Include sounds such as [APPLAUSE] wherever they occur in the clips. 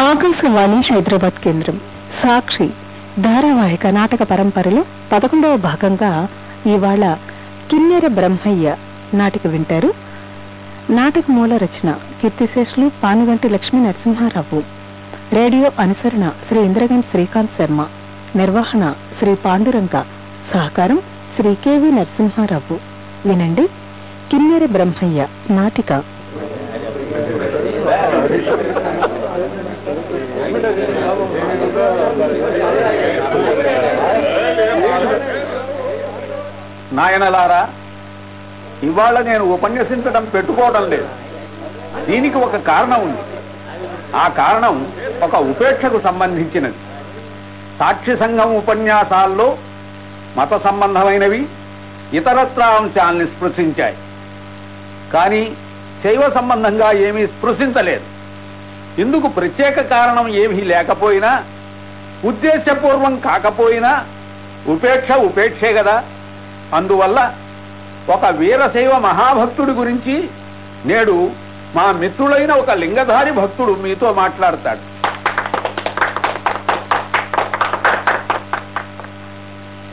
ఆకాశవాణి హైదరాబాద్ కేంద్రం. సాక్షి ధారావాహిక నాటక పరంపరలో పదకొండవ భాగంగా ఇవాళ కిన్నెర బ్రహ్మయ్య నాటిక వింటారు. నాటక మూల రచన కీర్తిశేషులు పానుగంటి లక్ష్మీ నరసింహారావు. రేడియో అనుసరణ శ్రీ ఇంద్రగంట్ శ్రీకాంత్ శర్మ. నిర్వహణ శ్రీ పాండురంగ. సహకారం శ్రీ కెవి నరసింహారావు. వినండి కిన్నెర బ్రహ్మయ్య నాటిక. నాయనలారా ఇవాళ నేను ఉపన్యసించడం పెట్టుకోవడం లేదు. దీనికి ఒక కారణం ఉంది. ఆ కారణం ఒక ఉపేక్షకు సంబంధించినది. సాక్షి సంఘం ఉపన్యాసాల్లో మత సంబంధమైనవి ఇతరత్ర అంశాల్ని స్పృశించాయి. కానీ శైవ సంబంధంగా ఏమీ స్పృశించలేదు. ఎందుకు ప్రత్యేక కారణం ఏమీ లేకపోయినా ఉద్దేశపూర్వం కాకపోయినా ఉపేక్ష ఉపేక్షే కదా. అందువల్ల ఒక వీరశైవ మహాభక్తుడి గురించి నేడు మా మిత్రులైన ఒక లింగధారి భక్తుడు మీతో మాట్లాడతాడు.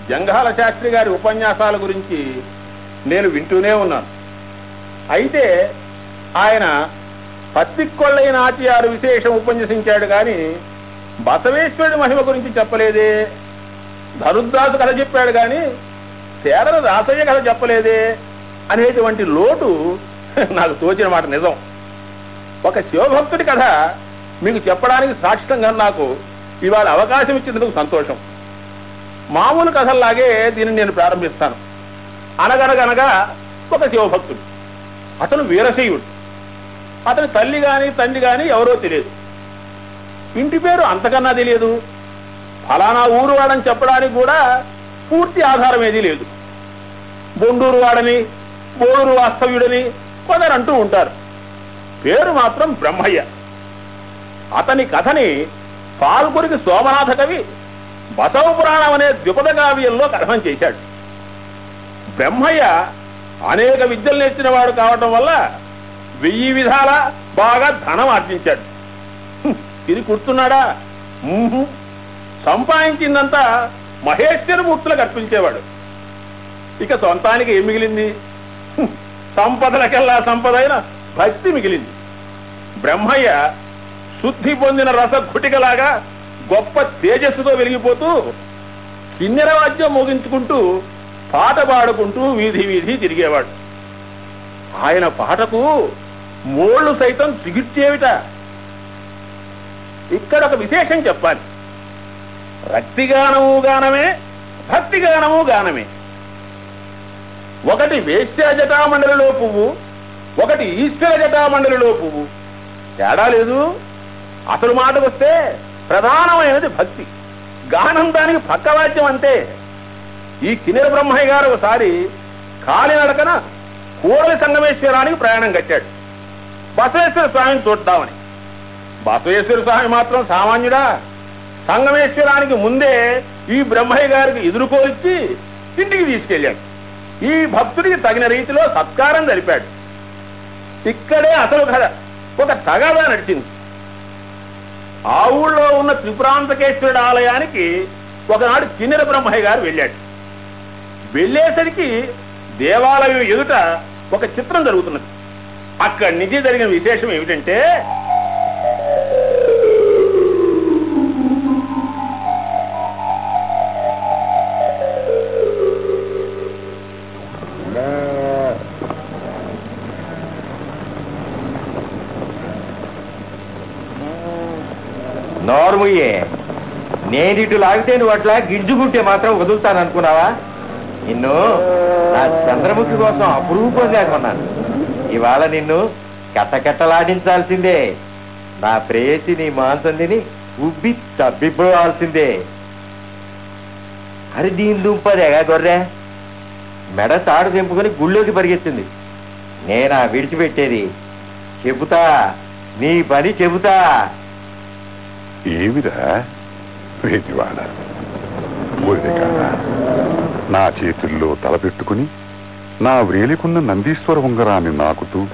జంఘాల శాస్త్రి గారి ఉపన్యాసాల గురించి నేను వింటూనే ఉన్నాను. అయితే ఆయన పత్తికొల్లైన ఆచార్య విశేషం ఉపన్యసించాడు కానీ బసవేశ్వరుడి మహిమ గురించి చెప్పలేదే. ధరుద్రాసు కథ చెప్పాడు కానీ శేరల రాసయ్య కథ చెప్పలేదే అనేటువంటి లోటు నాకు తోచిన మాట నిజం. ఒక శివభక్తుడి కథ మీకు చెప్పడానికి సాక్షితంగా నాకు ఇవాళ అవకాశం ఇచ్చినందుకు సంతోషం. మామూలు కథల్లాగే దీన్ని నేను ప్రారంభిస్తాను. అనగనగనగా ఒక శివభక్తుడు. అతను వీరశైవుడు. అతని తల్లి గాని తండ్రి గాని ఎవరో తెలియదు. ఇంటి పేరు అంతకన్నా తెలియదు. ఫలానా ఊరు వాడని చెప్పడానికి కూడా పూర్తి ఆధారం ఏదీ లేదు. బొండూరు వాడని బోడూరు వాస్తవ్యుడని కొందరు అంటూ ఉంటారు. పేరు మాత్రం బ్రహ్మయ్య. అతని కథని పాల్గురికి సోమనాథ కవి బసవ పురాణం అనే ద్విపద కావ్యంలో కథనం చేశాడు. బ్రహ్మయ్య అనేక విద్యలు నేర్చిన వాడు కావటం వల్ల వెయ్యి విధాల బాగా ధనం ఆర్జించాడు. ఇది కూర్చున్నాడా సంపాదించిందంతా మహేశ్వరమూర్తులకు అర్పించేవాడు. ఇక సొంతానికి ఏం మిగిలింది? సంపదలకెల్లా సంపద సంపదైన భక్తి మిగిలింది. బ్రహ్మయ్య శుద్ధి పొందిన రస గుటికలాగా గొప్ప తేజస్సుతో వెలిగిపోతూ కిన్నెర వాద్యం మోగించుకుంటూ పాట పాడుకుంటూ వీధి వీధి తిరిగేవాడు. ఆయన పాటకు మోళ్ళు సైతం సిగిడ్చేవిట ఇక్కడ ఒక విశేషం చెప్పాలి. రక్తిగానము గానమే భక్తిగానము గానమే. ఒకటి వేశ్య జటామండలిలో పువ్వు ఒకటి ఈశ్వర జటామండలిలో పువ్వు. తేడా లేదు. అసలు మాటకు వస్తే ప్రధానమైనది భక్తి. గానం దానికి పక్కవాద్యం అంతే. ఈ కిన్నెర బ్రహ్మయ్య గారు ఒకసారి కాలినడకన కూడలి సంగమేశ్వరానికి ప్రయాణం కట్టాడు. బసవేశ్వర స్వామిని చూద్దామని. బసవేశ్వర స్వామి మాత్రం సామాన్యుడా? సంగమేశ్వరానికి ముందే ఈ బ్రహ్మయ్య గారికి ఎదుర్కోలిచ్చి ఇంటికి తీసుకెళ్ళాడు. ఈ భక్తుడికి తగిన రీతిలో సత్కారం జరిపాడు. ఇక్కడే అసలు కథ. ఒక తగాదా నడిచింది. ఆ ఊళ్ళో ఉన్న త్రిపురాంతకేశ్వరుడు ఆలయానికి ఒకనాడు చిన్నర బ్రహ్మయ్య గారు వెళ్ళాడు. వెళ్ళేసరికి దేవాలయం ఎదుట ఒక చిత్రం జరుగుతున్నది. అక్కడి నుంచి జరిగిన విశేషం ఏమిటంటే నోర్ముయ్యే నేను ఇటు లాగితే నువ్వు అట్లా గింజుకుంటే మాత్రం వదులుతాను అనుకున్నావా నిన్ను నా చంద్రముఖి కోసం అపురూపంగా కొన్నాను. ఇవాళ నిన్ను కట్టకట్టలాడించాల్సిందే నా ప్రేయసి నీ మాంసం తిని ఉబ్బి తబ్బిపోవాల్సిందే అరే దీని దుంపదేగా గొర్రె మెడ తాడు తెంపుకొని గుళ్ళోకి పరిగెత్తింది. నేనా విడిచిపెట్టేది? చెబుతా నీ పని చెబుతా. ఏమిరా వేదివాడ నా చేతుల్లో తలపెట్టుకుని నా వ్రేలికున్న నందీశ్వర ఉంగరాన్ని నాకుతూ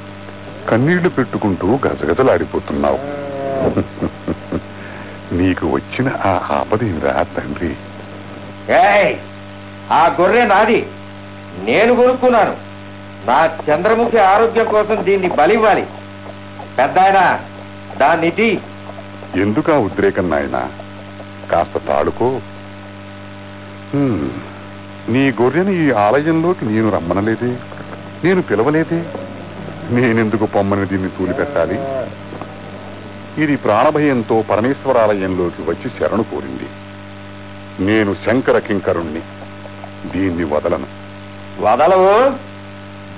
కన్నీళ్ళు పెట్టుకుంటూ గజగజలాడిపోతున్నావు. [LAUGHS] నీకు వచ్చిన ఆ ఆపదేమిరా తండ్రి? ఏయ్ ఆ గొర్రె నాది. నేను కొనుక్కున్నాను నా చంద్రముఖి ఆరోగ్యం కోసం దీన్ని బలివ్వాలి. పెద్ద ఆయన దాన్ని. ఎందుకా ఉద్రేకం నాయనా? కాస్త తాడుకో. నీ గొర్రెని ఈ ఆలయంలోకి నేను రమ్మనలేదే. నేను పిలవలేదే. నేనెందుకు పొమ్మని దీన్ని తూలిపెట్టాలి? ఇది ప్రాణభయంతో పరమేశ్వరాలయంలోకి వచ్చి శరణు కోరింది. నేను శంకర కింకరుణ్ణి. దీన్ని వదలను. వదలవు.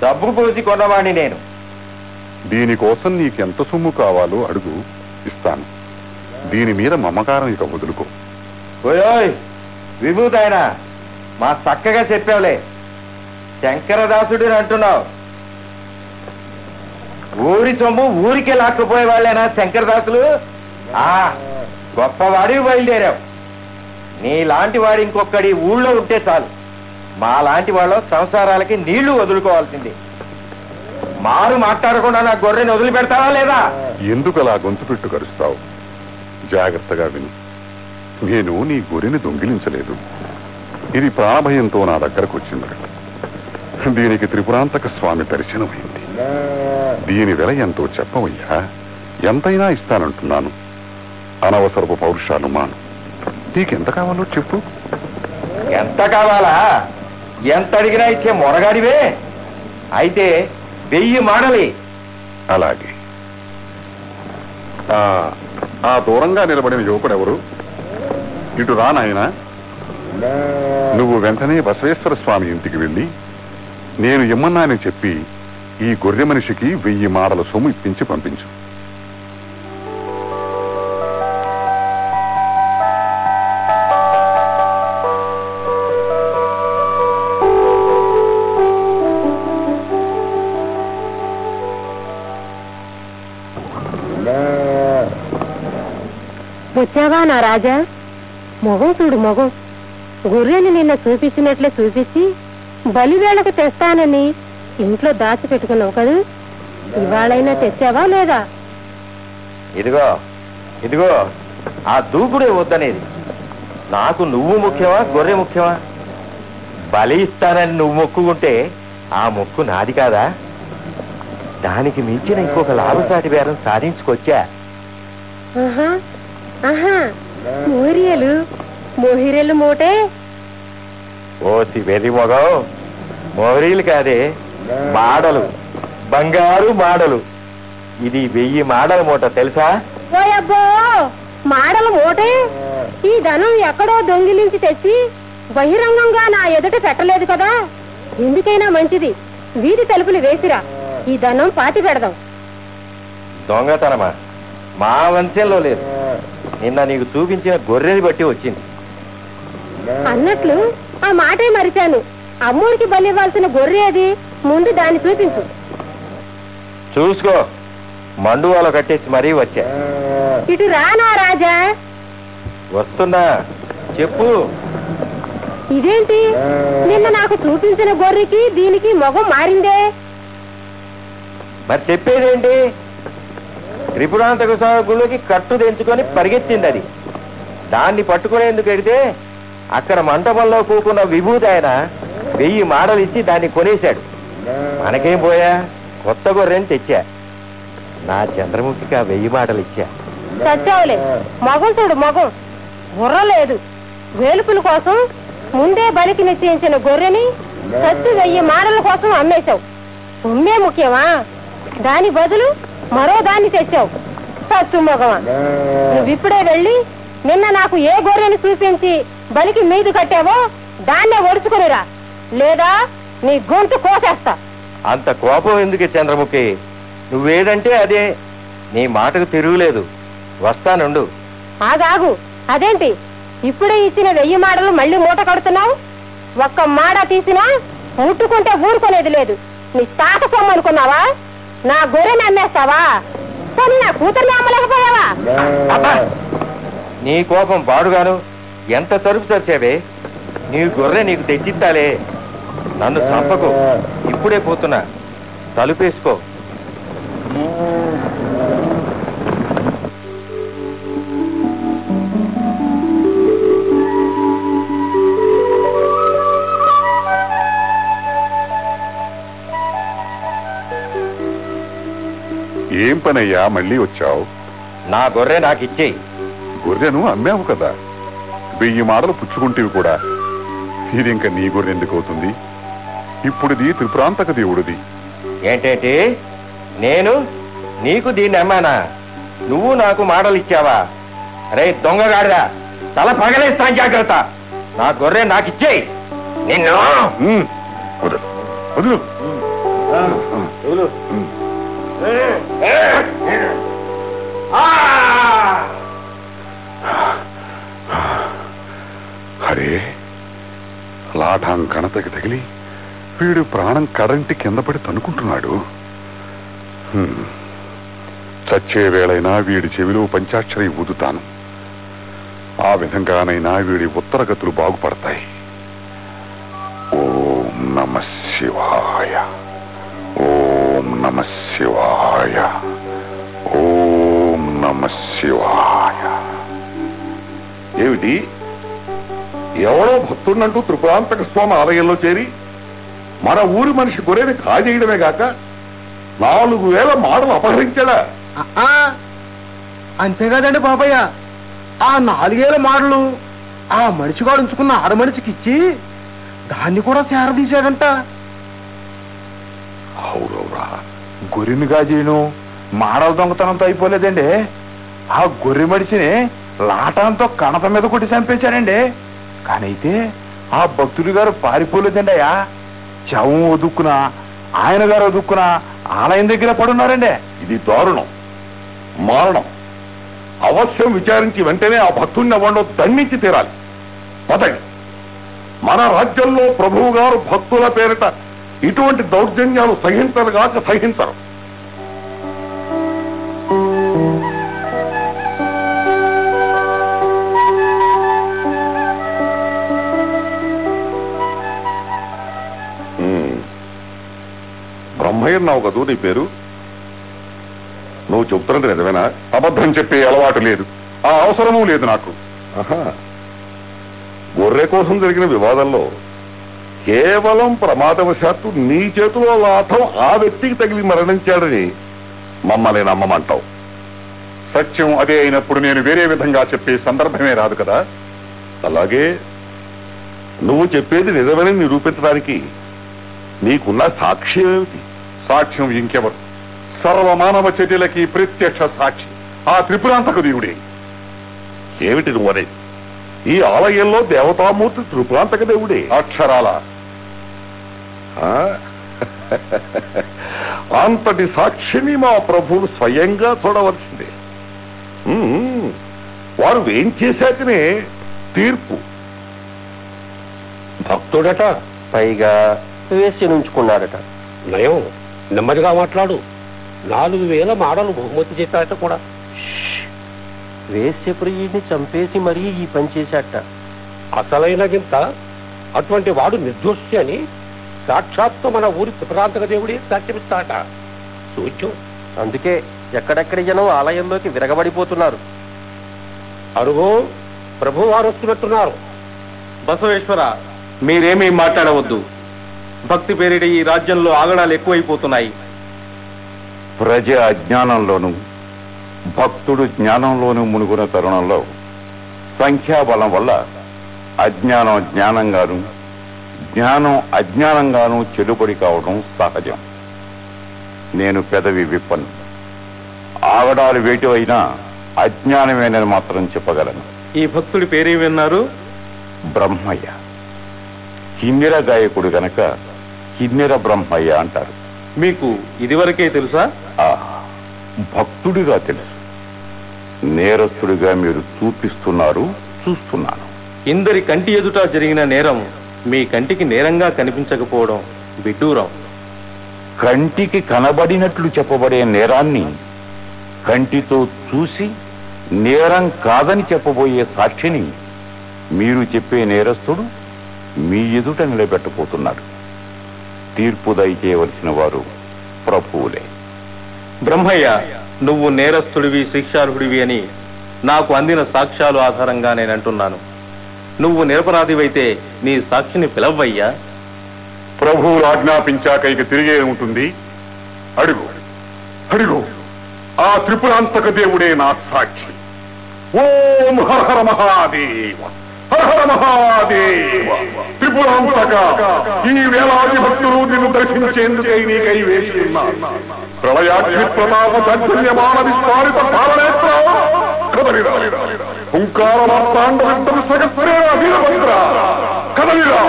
డబ్బు పోసి కొన్నవాణ్ణి నేను. దీనికోసం నీకెంత సొమ్ము కావాలో అడుగు. ఇస్తాను. దీని మీద మమకారం ఇక వదులుకో. ఓయోయ్ విభూతాయన? మా చక్కగా చెప్పావులే. శంకరదాసుడిని అంటున్నావు. ఊరి సొమ్ము ఊరికే లాక్కుపోయే వాళ్ళేనా శంకరదాసులు? ఆ గొప్పవాడివి బయలుదేరావు. నీలాంటి వాడు ఇంకొకడి ఊళ్ళో ఉంటే చాలు. మా లాంటి వాళ్ళ సంసారాలకి నీళ్ళు వదులుకోవాల్సింది. మారు మాట్లాడకుండా నా గొర్రెని వదిలిపెడతావా లేదా? ఎందుకు అలా గొంతు పెట్టు కరుస్తావు? జాగ్రత్తగా విను. నేను నీ గొర్రెని దొంగిలించలేదు. ఇది ప్రాణభయంతో నా దగ్గరకు వచ్చింది దీనికి త్రిపురాంతక స్వామి దర్శనమైంది దీని వెల ఎంతో చెప్పవయ్యా. ఎంతైనా ఇస్తానంటున్నాను. అనవసరపు పౌరుషాలు మాను నీకెంత కావాలో చెప్పు. ఎంత కావాలా? ఎంత అడిగినా ఇచ్చే మొరగాడివే. అయితే వెయ్యి మాడలి. అలాగే. ఆ, ఆ దూరంగా నిలబడిన యువకుడెవరు? ఇటు రా నాయనా. నువ్వు వెంటనే బసవేశ్వర స్వామి ఇంటికి వెళ్ళి నేను ఇమ్మన్నానని చెప్పి ఈ గొర్రె మనిషికి వెయ్యి మాడల సొమ్ము ఇప్పించి పంపించు. వచ్చావా నా రాజా? మొగం చూడు మొగం. గొర్రెని నిన్న చూపించినట్లే చూపించి బలివేళకు తెస్తానని ఇంట్లో దాచిపెట్టుకున్నావు కదూ? ఇవాళైనా తెచ్చావా లేదా? ఇదిగో ఇదిగో ఆ దూకుడే వద్దనేది. నాకు నువ్వు ముఖ్యమా గొర్రె ముఖ్యమా? బలి ఇస్తానని నువ్వు మొక్కుకుంటే ఆ మొక్కు నాది కాదా? దానికి మించిన ఇంకొక లాభసాటి బేరం సాధించుకొచ్చా? ఆహా మోహిరెలు మూటే? ఓసి వెర్రి మొగం. మోరీలు కాదే మాడలు. బంగారు మాడలు. ఇది వెయ్యి మాడల మూట తెలుసా? ఓయబ్బో మాడల మూటే? ఈ ధనం ఎక్కడో దొంగిలించి తెచ్చి బహిరంగంగా నా ఎదుట పెట్టలేదు కదా? ఎందుకైనా మంచిది. వీధి తలుపులు వేసిరా. ఈ ధనం పాతి పెడదాం. దొంగతనమా? మా వంశంలో లేదు. నిన్న నీకు చూపించిన గొర్రెని బట్టి వచ్చింది. అన్నట్లు ఆ మాటే మరిచాను. అమ్మోడికి బలివ్వాల్సిన గొర్రె అది. ముందు దాన్ని చూపించు. చూసుకో. మండువాలో కట్టేసి మరీ వచ్చా. ఇటు రానా రాజా? వస్తున్నా. చెప్పు. ఇదేంటి? నిన్న నాకు చూపించిన గొర్రెకి దీనికి మొగం మారిందే. మరి చెప్పేదేంటి? త్రిపురాంతక గుళ్ళోకి కట్టు తెంచుకొని పరిగెత్తింది అది. దాన్ని పట్టుకునేందుకు వెడితే అక్కడ మంటపంలో కూకున్న విభూతి ఆయన వెయ్యి మాడలు ఇచ్చి దాన్ని కొనేశాడు. మనకేం పోయా? కొత్త గొర్రెని తెచ్చా. నా చంద్రముఖికి ఆ వెయ్యి మాటలు ఇచ్చా చచ్చావులే. మగం చూడు మొగం. గుర్ర లేదు. వేలుపుల కోసం ముందే బలికి నిశ్చయించిన గొర్రెని సత్తు వెయ్యి మాటల కోసం అమ్మేశావు. ఉమ్మే ముఖ్యమా? దాని బదులు మరో దాన్ని తెచ్చావు. సత్తు మొగమా. నువ్విప్పుడే వెళ్ళి నిన్న నాకు ఏ గొర్రెని చూపించి బలికి మీదు కట్టావో దాన్నే ఒడుచుకునిరా. లేదా నీ గొంతు కోసేస్తా. అంత కోపం ఎందుకే చంద్రముఖి? నువ్వేదంటే అదే. నీ మాటకు తిరుగులేదు. వస్తానుండు. ఆగాగు. అదేంటి? ఇప్పుడే ఇచ్చిన వెయ్యి మాడలు మళ్ళీ మూట కడుతున్నావు? ఒక్క మాడ తీసినా ముట్టుకుంటే ఊరుకునేది లేదు. నీ తాత సొమ్ము అనుకున్నావా? నా గొర్రెని అమ్మేస్తావా? కానీ నా కూతుర్ని అమ్మలేకపోయావా! నీ కోపం బాడుగాను. ఎంత తరుపు చచ్చావే నీ గొర్రె నీకు తెచ్చిస్తాలే. నన్ను చంపకు. ఇప్పుడే పోతున్నా. తలుపేసుకో. ఏం పనయ్యా? మళ్ళీ వచ్చావు. నా గొర్రె నాకు ఇచ్చేయి గొర్రెను అమ్మావు కదా. వెయ్యి మాటలు పుచ్చుకుంటేవి కూడా. ఇది ఇంకా నీ గొర్రె ఎందుకు అవుతుంది? ఇప్పుడుది త్రిపురాంతక దేవుడిది. ఏంటేంటి? నేను నీకు దీన్ని అమ్మానా? నువ్వు నాకు మాటలు ఇచ్చావా? అరే దొంగగాడిరా. తల పగలేస్తాను జాగ్రత్త. నా గొర్రె నాకు ఇచ్చేయి. నిన్ను. వదలు. వదలు. లాఠాం కణతకి తగిలి వీడు ప్రాణం కరెంటు కింద పడి తనుకుంటున్నాడు. చచ్చే వేళైనా వీడి చెవిలో పంచాక్షరి ఊదుతాను. ఆ విధంగానైనా వీడి ఉత్తరగతులు బాగుపడతాయి. ఓం నమ శివాయ. ఓం నమ శివాయ. ఓం నమ శివాయ. ఏమిటి? ఎవరో భక్తుడినంటూ త్రిపురాంతక స్వామి ఆలయంలో చేరి మన ఊరి మనిషి గొర్రెని కాజేయడమే గాక నాలుగు వేల మాటలు అపహరించాడా? ఆ, అంతే కదండి బాబయ్య. ఆ నాలుగేళ్ళ మాటలు ఆ మనిషిగాడు ఉంచుకున్న ఆడ మనిషికి ఇచ్చి దాన్ని కూడా చేరదీశాడంట అవురవురా గొర్రెని గాజీను మాడల దొంగతనంతో అయిపోలేదండి. ఆ గొర్రె మడిచిని లాటంతో కణత మీద కొట్టి చంపేశాడండి. కానీ అయితే ఆ భక్తుడి గారు పారిపోలేదండి అయ్యా శవం వదుక్కున ఆయన గారు వదుక్కున ఆలయం దగ్గర పడున్నారండి. ఇది దారుణం మారణం. అవశ్యం విచారించి వెంటనే ఆ భక్తుడిని అవ్వండో దండించి తీరాలి. పదండి. మన రాజ్యంలో ప్రభువు గారు భక్తుల పేరిట ఇటువంటి దౌర్జన్యాలు సహించరుగాక సహించరు. బ్రహ్మయ్యన్నావు కదూ నీ పేరు. నువ్వు చెప్తున్నది నిజమేనా? అబద్ధం చెప్పే అలవాటు లేదు. ఆ అవసరమూ లేదు నాకు. గొర్రె కోసం జరిగిన వివాదంలో కేవలం ప్రమాదవశాత్తు నీ చేతిలో లాఠం ఆ వ్యక్తికి తగిలి మరణించాడని మమ్మల్ని నమ్మమంటావు. సత్యం అదే అయినప్పుడు నేను వేరే విధంగా చెప్పే సందర్భమే రాదు కదా. అలాగే నువ్వు చెప్పేది నిజమని నిరూపించడానికి నీకున్న సాక్ష్యం ఏమిటి? సాక్ష్యం ఇంకెవరు? సర్వమానవ చర్యలకి ప్రత్యక్ష సాక్షి. ఆ త్రిపురాంతక దేవుడే. ఏమిటి నువ్వనేది ఈ ఆలయంలో దేవతామూర్తి త్రిపురాంతక దేవుడే. అక్షరాల. ఆ? అంతటి సాక్షిని మా ప్రభువులు స్వయంగా చూడవలసిందే. ఉమ్, వారు ఏం చేశాకనే తీర్పు. భక్తుడట పైగా వేసి నుంచుకున్నాడట. నయం. నెమ్మదిగా మాట్లాడు. నాలుగు వేల మాడలు బహుమతి చేశాట కూడా. వేశ్య ప్రియుడిని చంపేసి మరీ ఈ పని చేశాట. అసలైన గింత అటువంటి వాడు నిర్దోషి అని సాక్షాత్తు మన ఊరి త్రిప్రాంతక దేవుడే సాక్ష్యమిస్తాట సూచ్యం అందుకే ఎక్కడెక్కడి జనం ఆలయంలోకి విరగబడిపోతున్నారు. అరుగో ప్రభు వారు వస్తున్నట్టున్నారు బసవేశ్వర మీరేమీ మాట్లాడవద్దు. భక్తి పేరిట ఈ రాజ్యంలో ఆగడాలు ఎక్కువైపోతున్నాయి. ప్రజ అజ్ఞానంలోను భక్తుడు జ్ఞానంలోను మునుగున తరుణంలో సంఖ్యాబలం వల్ల అజ్ఞానం జ్ఞానంగాను జ్ఞానం అజ్ఞానంగాను చెడుబడి కావడం సహజం. నేను పెదవి విప్పను. ఆగడాలు వేటివైనా అజ్ఞానమేనని మాత్రం చెప్పగలను. ఈ భక్తుడి పేరే విన్నారు? బ్రహ్మయ్య. కిన్నెర గాయకుడు గనక కిన్నెర బ్రహ్మయ్య అంటారు. మీకు ఇదివరకే తెలుసా? భక్తుడిగా తెలుసు. నేరస్తుడిగా మీరు చూపిస్తున్నారు చూస్తున్నాను. ఇందరి కంటి ఎదుట జరిగిన నేరం మీ కంటికి నేరంగా కనిపించకపోవడం విడ్డూరం. కంటికి కనబడినట్లు చెప్పబడే నేరాన్ని కంటితో చూసి నేరం కాదని చెప్పబోయే సాక్షిని మీరు చెప్పే నేరస్తుడు మీ ఎదుట నిలబెట్టబోతున్నాడు. తీర్పు దయచేయవలసిన వారు ప్రభువులే. బ్రహ్మయ్య నువ్వు నేరస్తుడివి శిక్షార్హుడివి అని నాకు అందిన సాక్ష్యాలు ఆధారంగా నేను అంటున్నాను నువ్వు నిరపరాధివైతే నీ సాక్షిని పిలవయ్యా? ప్రభువులు ఆజ్ఞాపించాక ఇక తిరిగే ఉంటుంది. అడుగు అడుగు. ఆ త్రిపురాంతక దేవుడే నా సాక్షి. ఓం హర హర మహాదేవ హర హర మహాదేవ. త్రిపురాంతక ఈ వేలాది భక్తులు నిన్ను దర్శించేందుకై నీకై వేసి ఉన్నారు ప్రళయాగ్ని ప్రతాప సంచల్యమాన విస్తారిత పాలనేత్ర కదలిరా హుంకార మార్తాండ సగస్రేణ వీరభద్ర కదలిరా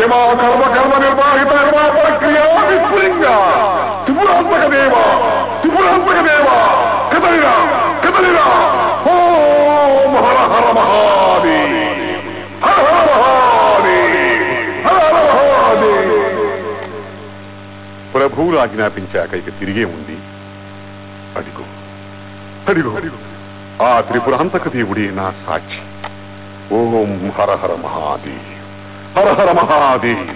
యమా కర్మ కర్మ నిర్వాహిత నిర్వాహణ క్రియా విస్ఫులింగ త్రిపురాంతక దేవ ప్రభువులు ఆజ్ఞాపించాక ఇక తిరిగే ఉంది. అదిగో అడిగో ఆ త్రిపురాంతక దేవుడే నా సాక్షి. ఓం హర హర మహాదేవ్ హర హర మహాదేవ్.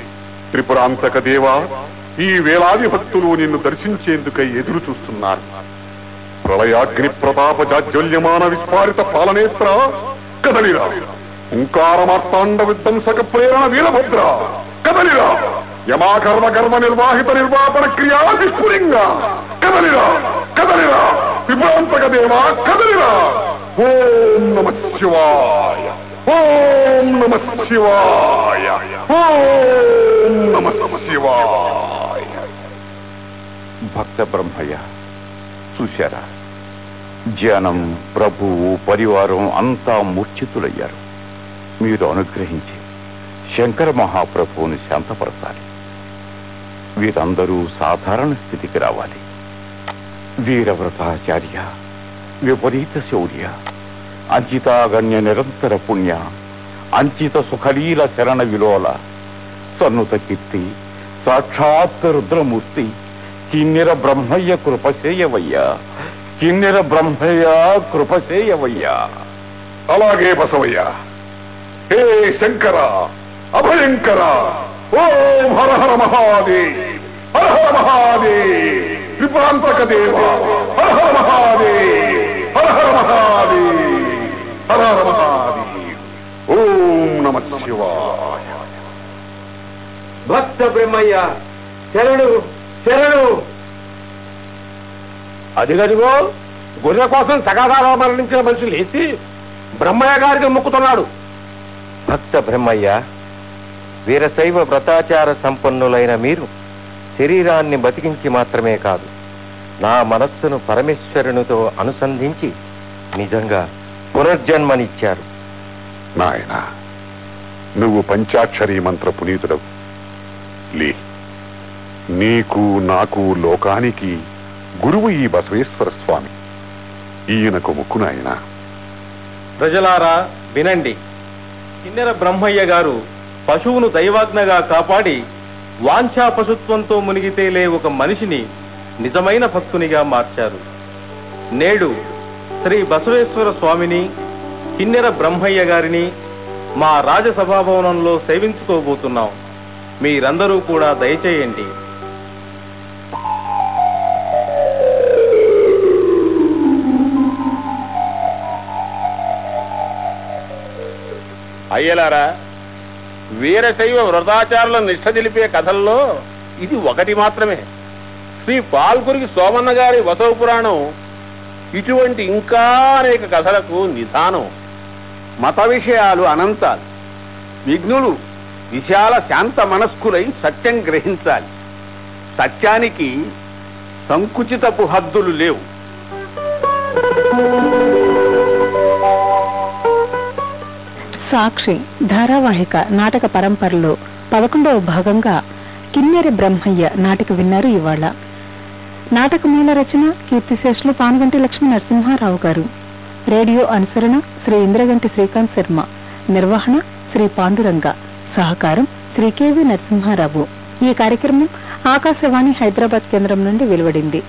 త్రిపురాంతక దేవా ఈ వేలాది భక్తులు నిన్ను దర్శించేందుకై ఎదురు చూస్తున్నారు. ప్రళయాగ్ని ప్రతాప జాజ్వల్యమాన విస్ఫారిత పాలనేత్ర కదలిరా. ఓంకారమార్తాండ విధ్వంసక ప్రేరణ వీరభద్ర కదలిరా. యమాకర్మ కర్మ నిర్వాహిత నిర్వాపణ క్రియా నిష్పురింగా కదలిరా కదలిరా. విభ్రాంతక దేవా కదలిరా. ఓం నమ శివాయ ఓం నమ శివాయ ఓం నమ శివాయ. భక్త బ్రహ్మయ్య చూశారా? జనం ప్రభువు పరివారం అంతా మూర్ఛితులయ్యారు. మీరు అనుగ్రహించి శంకర మహాప్రభువుని శాంతపరచాలి. వీరందరూ సాధారణ స్థితికి రావాలి. వీరవ్రతాచార్య విపరీత శౌర్య అంచితాగణ్య నిరంతర పుణ్య అంచిత సుఖలీల శరణ విలోల సన్నుత కీర్తి సాక్షాత్ రుద్రమూర్తి కిన్నెర బ్రహ్మయ్య కృపసేయవయ్యా కిన్నెర బ్రహ్మయ్య కృపశేయవయ్యా. అలాగే బసవయ్య. హే శంకర అభయంకర! ఓం హర హర మహాదేవ్ హర హర మహాదేవ్ త్రిపురాంతక దేవ హర హర మహాదేవ్ హర హర మహాదేవ్ హర హర మహాదేవ్. ఓం నమ శివాయ. భక్త బ్రహ్మయ్య శరణు శరణు. అదిగదిగో గొర్రె కోసం సగాదాలో మరణించిన మనిషి లేచి బ్రహ్మయ్య గారికి మొక్కుతున్నాడు. భక్త బ్రహ్మయ్య వీరశైవ వ్రతాచార సంపన్నులైన మీరు శరీరాన్ని బతికించి మాత్రమే కాదు నా మనస్సును పరమేశ్వరునితో అనుసంధించి నిజంగా పునర్జన్మనిచ్చారు. నాయన నువ్వు పంచాక్షరీ మంత్ర పునీతుడవు. లే నీకు నాకు లోకానికి గురువు ఈ బసవేశ్వర స్వామి. ఈయనకు ముక్కు నాయన. ప్రజలారా వినండి. కిన్నెర బ్రహ్మయ్య గారు పశువును దైవాజ్ఞగా కాపాడి వాంఛా పశుత్వంతో మునిగితే లే ఒక మనిషిని నిజమైన భక్తునిగా మార్చారు. నేడు శ్రీ బసవేశ్వర స్వామిని కిన్నెర బ్రహ్మయ్య గారిని మా రాజసభాభవనంలో సేవించుకోబోతున్నాం. మీరందరూ కూడా దయచేయండి. అయ్యలారా వీరశైవ వ్రతాచారుల నిష్ఠ తెలిపే కథల్లో ఇది ఒకటి మాత్రమే. శ్రీ పాల్కురికి సోమన్న గారి వసవ పురాణం ఇటువంటి ఇంకా అనేక కథలకు నిధానం. మత విషయాలు అనంతాలు. విఘ్నులు విశాల శాంత మనస్కులై సత్యం గ్రహించాలి. సత్యానికి సంకుచితపు హద్దులు లేవు. సాక్షి ధారావాహిక నాటక పరంపరలో పదకొండవ భాగంగా కిన్నెర బ్రహ్మయ్య నాటక విన్నారు ఇవాళ. నాటక మూల రచన కీర్తిశేషులు పానుగంటి లక్ష్మీ నరసింహారావు గారు. రేడియో అనుసరణ శ్రీ ఇంద్రగంటి శ్రీకాంత్ శర్మ. నిర్వహణ శ్రీ పాండురంగ. సహకారం శ్రీ కెవి నరసింహారావు. ఈ కార్యక్రమం ఆకాశవాణి హైదరాబాద్ కేంద్రం నుండి వెలువడింది.